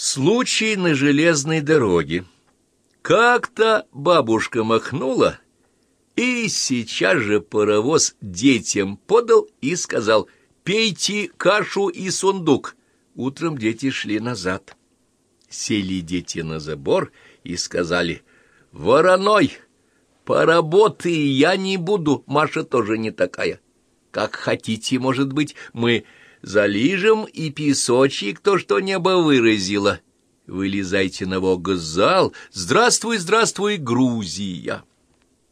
Случай на железной дороге. Как-то бабушка махнула, и сейчас же паровоз детям подал и сказал «Пейте кашу и сундук». Утром дети шли назад. Сели дети на забор и сказали «Вороной, поработай, я не буду, Маша тоже не такая. Как хотите, может быть, мы залижем и песочек то, что небо выразило. Вылезайте на вокзал. Здравствуй, здравствуй, Грузия.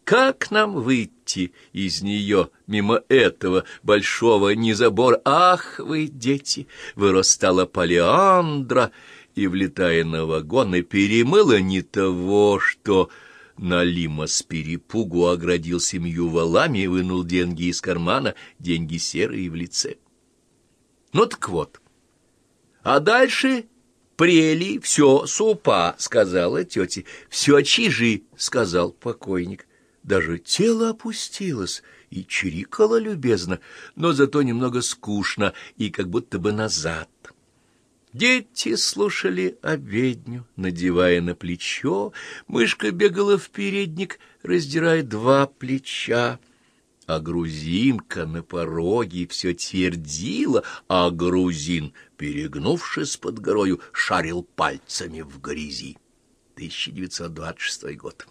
Как нам выйти из нее мимо этого большого незабора? Ах, вы, дети, вырастала палеандра и, влетая на вагоны, перемыла не того, что... Налима с перепугу оградил семью валами и вынул деньги из кармана, деньги серые в лице. Ну так вот. А дальше прели, все, супа, сказала тетя. Все чижи, сказал покойник. Даже тело опустилось и чирикало любезно, но зато немного скучно и как будто бы назад. Дети слушали обедню, надевая на плечо, мышка бегала в передник, раздирая два плеча а грузинка на пороге все твердила, а грузин, перегнувшись под горою, шарил пальцами в грязи. 1926 год.